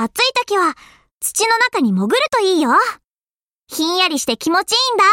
暑い時は土の中に潜るといいよ。ひんやりして気持ちいいんだ。